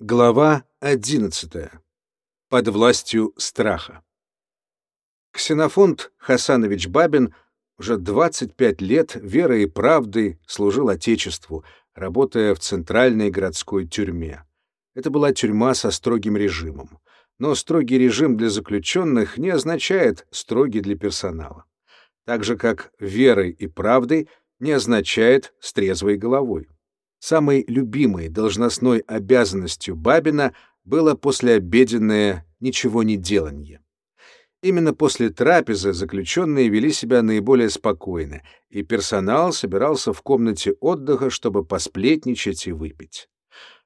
Глава 11. Под властью страха. Ксенофонт Хасанович Бабин уже 25 лет верой и правдой служил Отечеству, работая в центральной городской тюрьме. Это была тюрьма со строгим режимом. Но строгий режим для заключенных не означает строгий для персонала. Так же, как верой и правдой не означает с трезвой головой. Самой любимой должностной обязанностью Бабина было послеобеденное ничего не деланье. Именно после трапезы заключенные вели себя наиболее спокойно, и персонал собирался в комнате отдыха, чтобы посплетничать и выпить.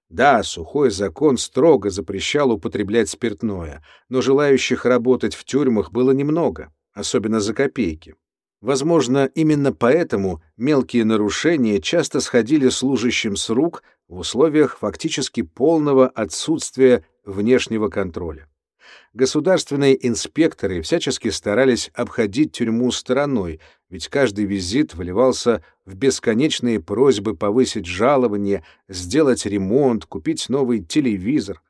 Да, сухой закон строго запрещал употреблять спиртное, но желающих работать в тюрьмах было немного, особенно за копейки. Возможно, именно поэтому мелкие нарушения часто сходили служащим с рук в условиях фактически полного отсутствия внешнего контроля. Государственные инспекторы всячески старались обходить тюрьму стороной, ведь каждый визит выливался в бесконечные просьбы повысить жалование, сделать ремонт, купить новый телевизор.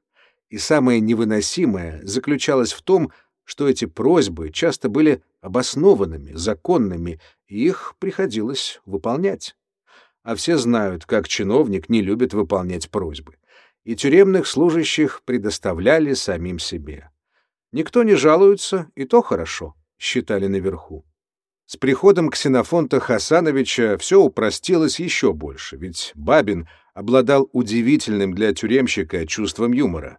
И самое невыносимое заключалось в том, что эти просьбы часто были обоснованными, законными, и их приходилось выполнять. А все знают, как чиновник не любит выполнять просьбы. И тюремных служащих предоставляли самим себе. Никто не жалуется, и то хорошо, считали наверху. С приходом Ксенофонта Хасановича все упростилось еще больше, ведь Бабин обладал удивительным для тюремщика чувством юмора.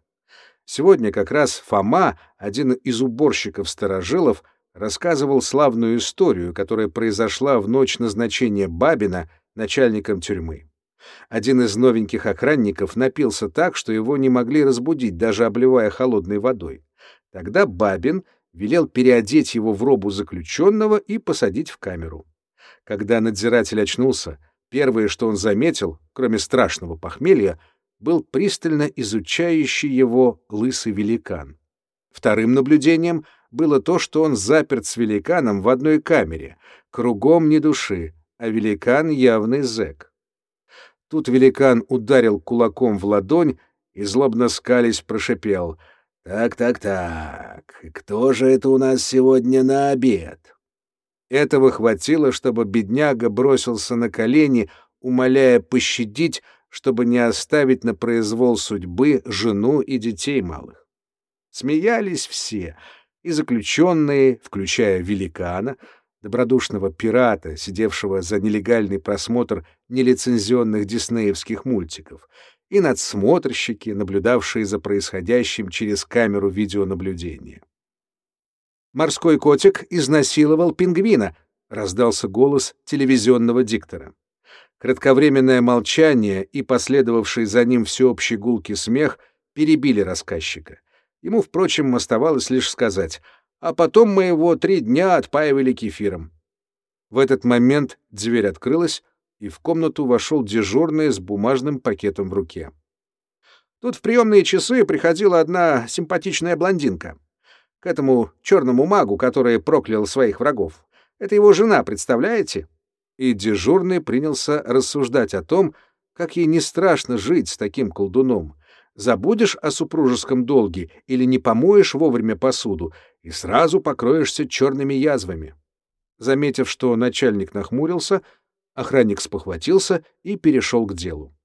Сегодня как раз Фома, один из уборщиков-старожилов, рассказывал славную историю, которая произошла в ночь назначения Бабина начальником тюрьмы. Один из новеньких охранников напился так, что его не могли разбудить, даже обливая холодной водой. Тогда Бабин велел переодеть его в робу заключенного и посадить в камеру. Когда надзиратель очнулся, первое, что он заметил, кроме страшного похмелья, был пристально изучающий его лысый великан. Вторым наблюдением было то, что он заперт с великаном в одной камере, кругом ни души, а великан явный зэк. Тут великан ударил кулаком в ладонь и, злобно скались, прошипел «Так-так-так, кто же это у нас сегодня на обед?» Этого хватило, чтобы бедняга бросился на колени, умоляя пощадить чтобы не оставить на произвол судьбы жену и детей малых. Смеялись все, и заключенные, включая великана, добродушного пирата, сидевшего за нелегальный просмотр нелицензионных диснеевских мультиков, и надсмотрщики, наблюдавшие за происходящим через камеру видеонаблюдения. «Морской котик изнасиловал пингвина», — раздался голос телевизионного диктора. Кратковременное молчание и последовавший за ним всеобщий гулкий смех перебили рассказчика. Ему, впрочем, оставалось лишь сказать, а потом мы его три дня отпаивали кефиром. В этот момент дверь открылась, и в комнату вошел дежурный с бумажным пакетом в руке. Тут в приемные часы приходила одна симпатичная блондинка. К этому черному магу, который проклял своих врагов. Это его жена, представляете? И дежурный принялся рассуждать о том, как ей не страшно жить с таким колдуном. Забудешь о супружеском долге или не помоешь вовремя посуду, и сразу покроешься черными язвами. Заметив, что начальник нахмурился, охранник спохватился и перешел к делу.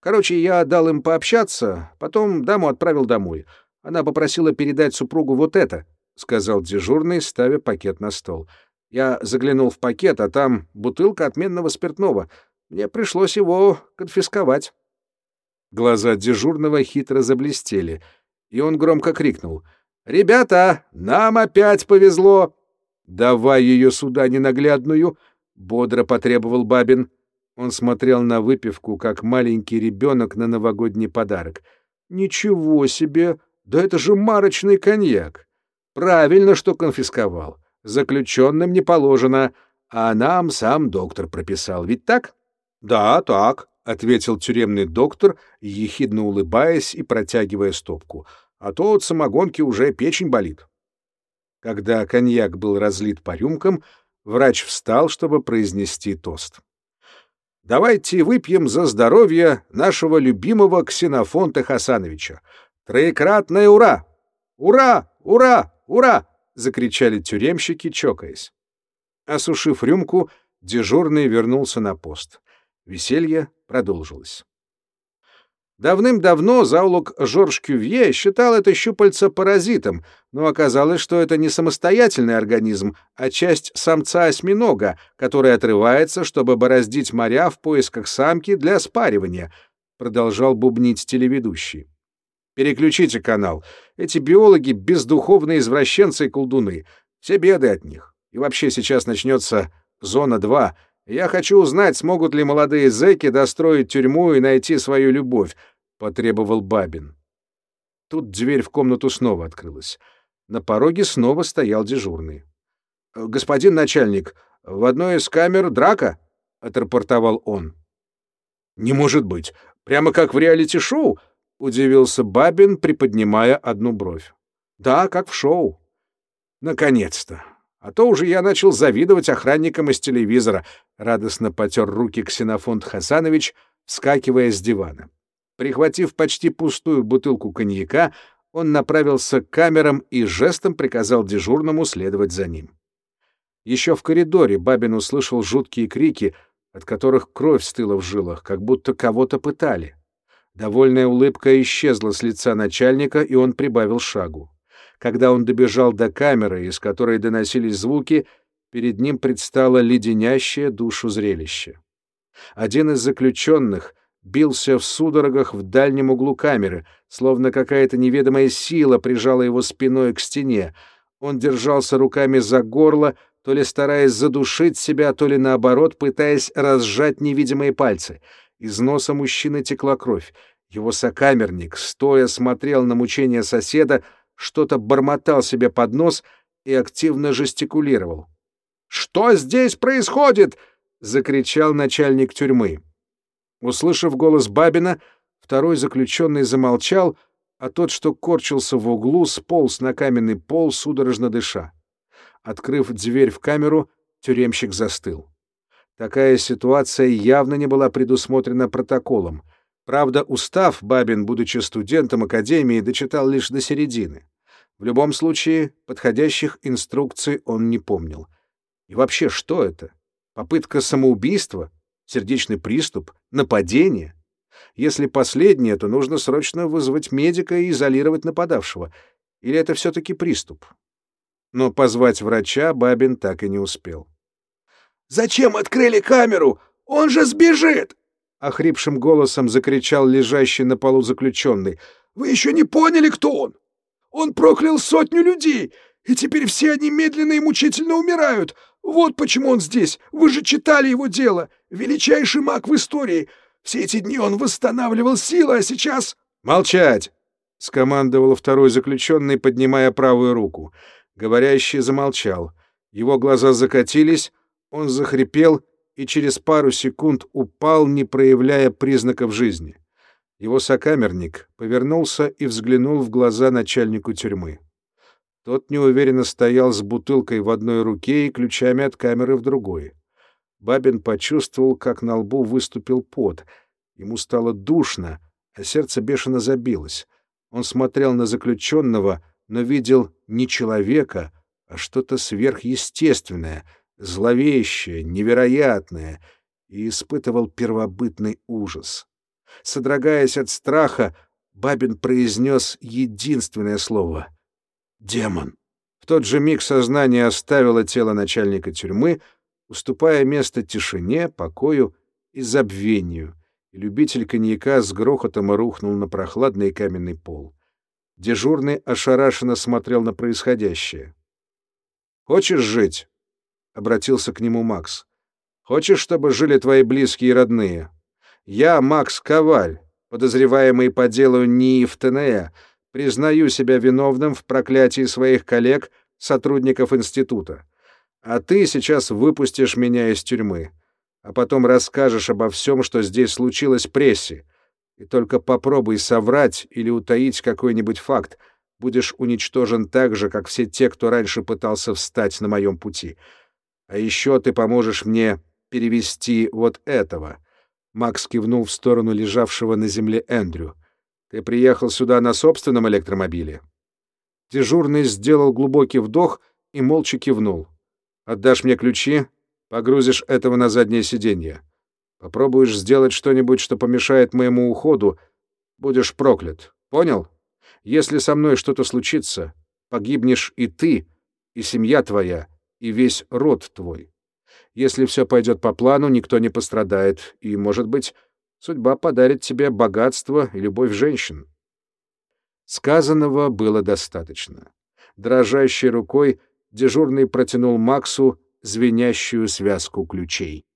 Короче, я дал им пообщаться, потом даму отправил домой. Она попросила передать супругу вот это, — сказал дежурный, ставя пакет на стол. Я заглянул в пакет, а там бутылка отменного спиртного. Мне пришлось его конфисковать. Глаза дежурного хитро заблестели, и он громко крикнул. «Ребята, нам опять повезло!» «Давай ее сюда ненаглядную!» — бодро потребовал Бабин. Он смотрел на выпивку, как маленький ребенок на новогодний подарок. «Ничего себе! Да это же марочный коньяк! Правильно, что конфисковал. Заключенным не положено, а нам сам доктор прописал. Ведь так? — Да, так, — ответил тюремный доктор, ехидно улыбаясь и протягивая стопку. — А то от самогонки уже печень болит. Когда коньяк был разлит по рюмкам, врач встал, чтобы произнести тост. Давайте выпьем за здоровье нашего любимого Ксенофонта Хасановича. Троекратное ура! Ура! Ура! Ура!» — закричали тюремщики, чокаясь. Осушив рюмку, дежурный вернулся на пост. Веселье продолжилось. Давным-давно зоолог Жорж Кювье считал это щупальце паразитом, но оказалось, что это не самостоятельный организм, а часть самца-осьминога, который отрывается, чтобы бороздить моря в поисках самки для спаривания, продолжал бубнить телеведущий. Переключите канал. Эти биологи — бездуховные извращенцы и колдуны. Все беды от них. И вообще сейчас начнется зона 2, я хочу узнать, смогут ли молодые зэки достроить тюрьму и найти свою любовь, — потребовал Бабин. Тут дверь в комнату снова открылась. На пороге снова стоял дежурный. — Господин начальник, в одной из камер драка, — отрапортовал он. — Не может быть. Прямо как в реалити-шоу, — удивился Бабин, приподнимая одну бровь. — Да, как в шоу. — Наконец-то. А то уже я начал завидовать охранникам из телевизора, — радостно потер руки Ксенофонт Хасанович, вскакивая с дивана. Прихватив почти пустую бутылку коньяка, он направился к камерам и жестом приказал дежурному следовать за ним. Еще в коридоре Бабин услышал жуткие крики, от которых кровь стыла в жилах, как будто кого-то пытали. Довольная улыбка исчезла с лица начальника, и он прибавил шагу. Когда он добежал до камеры, из которой доносились звуки, перед ним предстало леденящее душу зрелище. Один из заключенных бился в судорогах в дальнем углу камеры, словно какая-то неведомая сила прижала его спиной к стене. Он держался руками за горло, то ли стараясь задушить себя, то ли наоборот пытаясь разжать невидимые пальцы. Из носа мужчины текла кровь. Его сокамерник, стоя, смотрел на мучения соседа, что-то бормотал себе под нос и активно жестикулировал. «Что здесь происходит?» — закричал начальник тюрьмы. Услышав голос Бабина, второй заключенный замолчал, а тот, что корчился в углу, сполз на каменный пол, судорожно дыша. Открыв дверь в камеру, тюремщик застыл. Такая ситуация явно не была предусмотрена протоколом — Правда, устав Бабин, будучи студентом академии, дочитал лишь до середины. В любом случае, подходящих инструкций он не помнил. И вообще, что это? Попытка самоубийства? Сердечный приступ? Нападение? Если последнее, то нужно срочно вызвать медика и изолировать нападавшего. Или это все-таки приступ? Но позвать врача Бабин так и не успел. «Зачем открыли камеру? Он же сбежит!» — охрипшим голосом закричал лежащий на полу заключенный. «Вы еще не поняли, кто он? Он проклял сотню людей, и теперь все они медленно и мучительно умирают. Вот почему он здесь. Вы же читали его дело. Величайший маг в истории. Все эти дни он восстанавливал силы, а сейчас...» «Молчать!» — скомандовал второй заключенный, поднимая правую руку. Говорящий замолчал. Его глаза закатились, он захрипел и через пару секунд упал, не проявляя признаков жизни. Его сокамерник повернулся и взглянул в глаза начальнику тюрьмы. Тот неуверенно стоял с бутылкой в одной руке и ключами от камеры в другой. Бабин почувствовал, как на лбу выступил пот. Ему стало душно, а сердце бешено забилось. Он смотрел на заключенного, но видел не человека, а что-то сверхъестественное — зловещее, невероятное, и испытывал первобытный ужас. Содрогаясь от страха, Бабин произнес единственное слово — «демон». В тот же миг сознание оставило тело начальника тюрьмы, уступая место тишине, покою и забвению, и любитель коньяка с грохотом рухнул на прохладный каменный пол. Дежурный ошарашенно смотрел на происходящее. «Хочешь жить?» Обратился к нему Макс. Хочешь, чтобы жили твои близкие и родные? Я, Макс Коваль, подозреваемый по делу НИИ в ТНЭ, признаю себя виновным в проклятии своих коллег, сотрудников института. А ты сейчас выпустишь меня из тюрьмы, а потом расскажешь обо всем, что здесь случилось прессе. И только попробуй соврать или утаить какой-нибудь факт, будешь уничтожен так же, как все те, кто раньше пытался встать на моем пути. А еще ты поможешь мне перевести вот этого. Макс кивнул в сторону лежавшего на земле Эндрю. «Ты приехал сюда на собственном электромобиле?» Дежурный сделал глубокий вдох и молча кивнул. «Отдашь мне ключи, погрузишь этого на заднее сиденье. Попробуешь сделать что-нибудь, что помешает моему уходу, будешь проклят. Понял? Если со мной что-то случится, погибнешь и ты, и семья твоя, и весь род твой. Если все пойдет по плану, никто не пострадает, и, может быть, судьба подарит тебе богатство и любовь женщин. Сказанного было достаточно. Дрожащей рукой дежурный протянул Максу звенящую связку ключей.